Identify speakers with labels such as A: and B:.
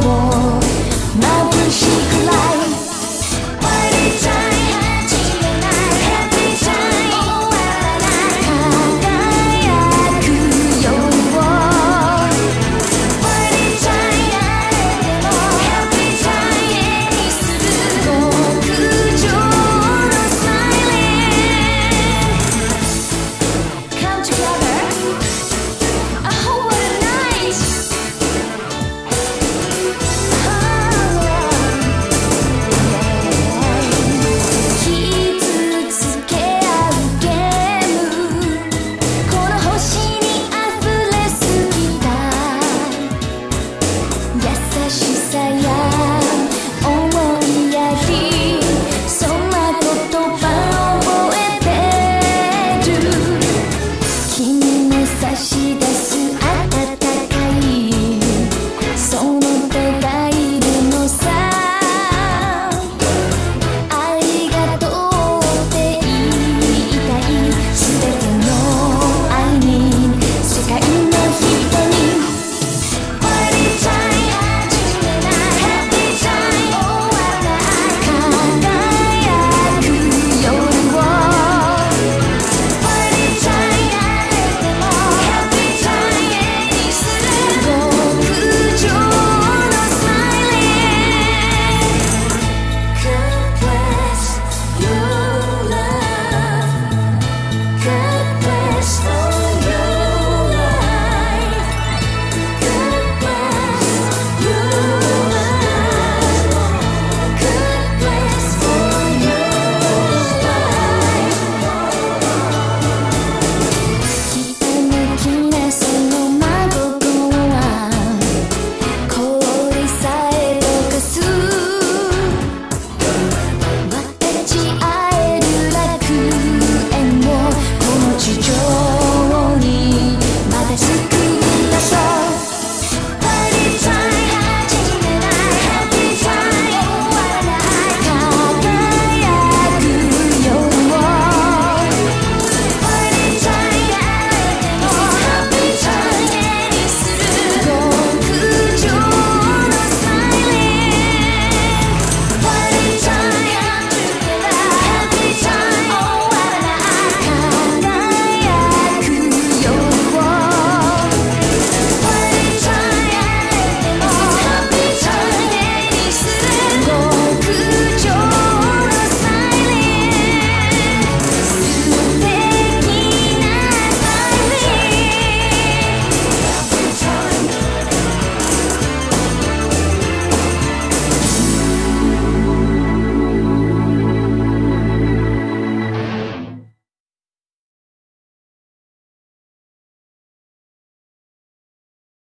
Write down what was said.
A: 我那不是。